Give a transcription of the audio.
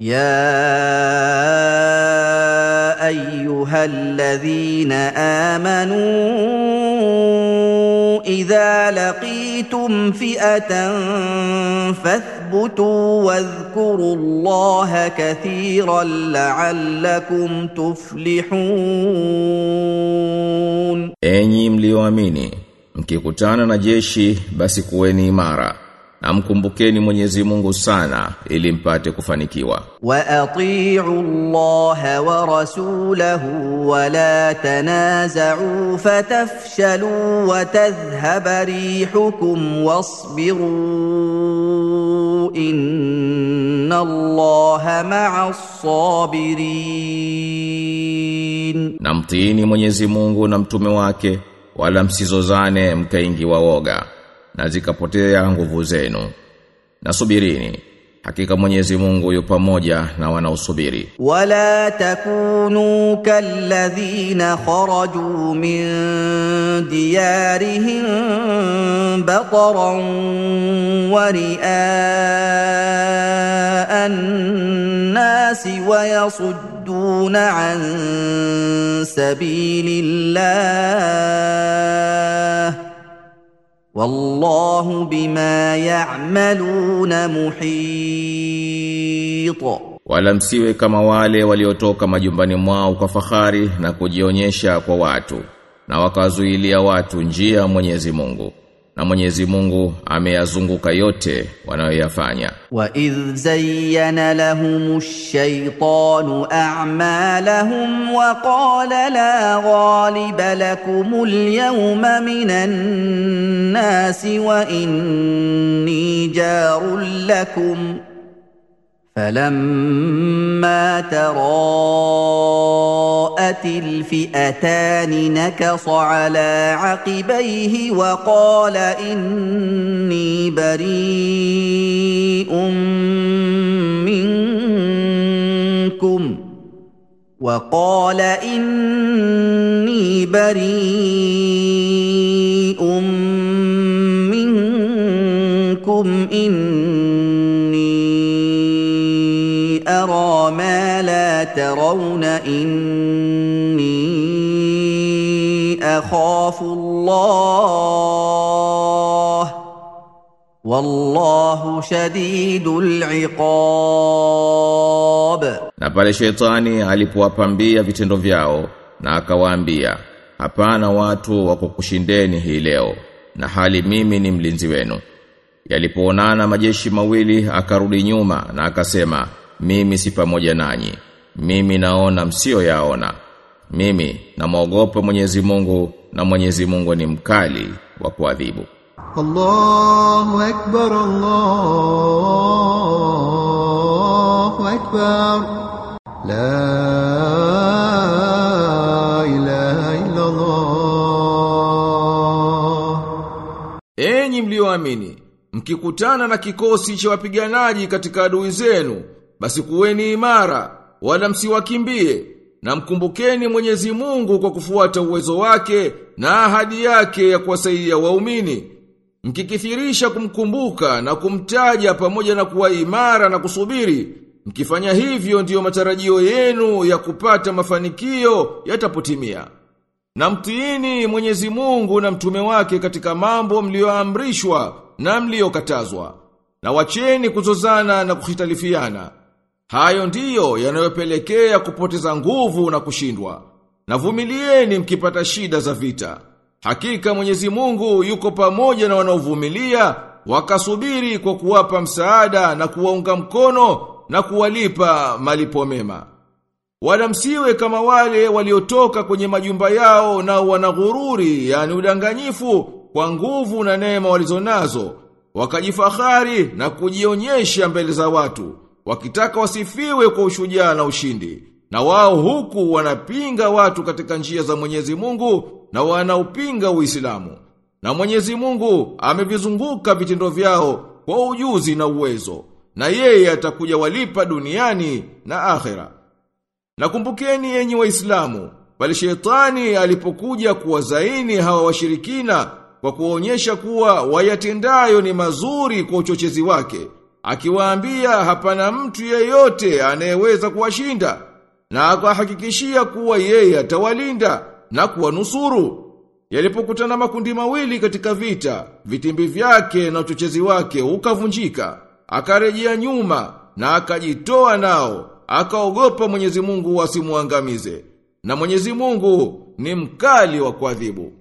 يا ايها الذين امنوا اذا لقيتم فئه فاثبتوا واذكروا الله كثيرا لعلكم تفلحون Enyi mlioamini, mkikutana na jeshi basi kuweni imara. na mkumbukeni Mwenyezi Mungu sana ili mpate kufanikiwa. Wa atii'u Allah wa rasulahu wa la tanaza'u fatafshalu wa tadhhab rihukum wasbiru inna Allaha ma'as sabirin. Namtini Mwenyezi Mungu na mtume wake wala msizozane mkaingiwa woga na zikapotea nguvu zenu. Nasubirini. Hakika Mwenyezi Mungu yupo pamoja na wanaosubiri. Wala takunu kalladhina kharaju min diyarihim bataran wa ri'a an-nasi wa yasudduna an sabilillah wallahu bima ya'maluna muhit. Wala msiwe kama wale waliotoka majumbani mwao kwa fahari na kujionyesha kwa watu na wakazuilia watu njia Mwenyezi Mungu na Mwenyezi Mungu ameyazunguka yote wanayoyafanya. Wa idh zayyana lahum ash-shaytanu a'malahum wa qala la ghaliba lakum al-yawma minan nasi wa inni jarul lakum falamma taraa تراءت الفئتان نكص على عقبيه وقال إني بريء منكم. وقال إني بريء ترون اني اخاف الله والله شديد العقاب Na pale shetani alipowapambia vitendo vyao na akawaambia, hapana watu wa kukushindeni hii leo na hali mimi ni mlinzi wenu. Yalipoonana majeshi mawili akarudi nyuma na akasema, mimi si pamoja nanyi. mimi naona msio yaona. Mimi namwogopa Mwenyezi Mungu na Mwenyezi Mungu ni mkali wa kuadhibu. Allahu akbar Allahu akbar La ilaha illa Allah Enyi mlioamini mkikutana na kikosi cha wapiganaji katika adui zenu basi kuweni imara wala msiwakimbie, na mkumbukeni Mwenyezi Mungu kwa kufuata uwezo wake na ahadi yake ya kuwasaidia waumini. Mkikithirisha kumkumbuka na kumtaja pamoja na kuwa imara na kusubiri, mkifanya hivyo ndiyo matarajio yenu ya kupata mafanikio yatapotimia. Na mtiini Mwenyezi Mungu na mtume wake katika mambo mlioamrishwa na mliokatazwa. Na wacheni kuzozana na kuhitalifiana. Hayo ndiyo yanayopelekea kupoteza nguvu na kushindwa. Na vumilieni mkipata shida za vita. Hakika Mwenyezi Mungu yuko pamoja na wanaovumilia wakasubiri kwa kuwapa msaada na kuwaunga mkono na kuwalipa malipo mema. Wala msiwe kama wale waliotoka kwenye majumba yao na wanaghururi, yani udanganyifu, kwa nguvu na neema walizonazo, wakajifahari na kujionyesha mbele za watu, wakitaka wasifiwe kwa ushujaa na ushindi. Na wao huku wanapinga watu katika njia za Mwenyezi Mungu na wanaupinga Uislamu. Na Mwenyezi Mungu amevizunguka vitendo vyao kwa ujuzi na uwezo, na yeye atakuja walipa duniani na akhera. Na kumbukeni enyi waislamu, bali shetani alipokuja kuwazaini hawa washirikina kwa kuonyesha kuwa wayatendayo ni mazuri kwa uchochezi wake, akiwaambia hapana mtu yeyote anayeweza kuwashinda na akahakikishia kuwa yeye atawalinda na kuwanusuru. Yalipokutana makundi mawili katika vita, vitimbi vyake na uchochezi wake ukavunjika, akarejea nyuma na akajitoa nao, akaogopa Mwenyezi Mungu asimuangamize. Na Mwenyezi Mungu ni mkali wa kuadhibu.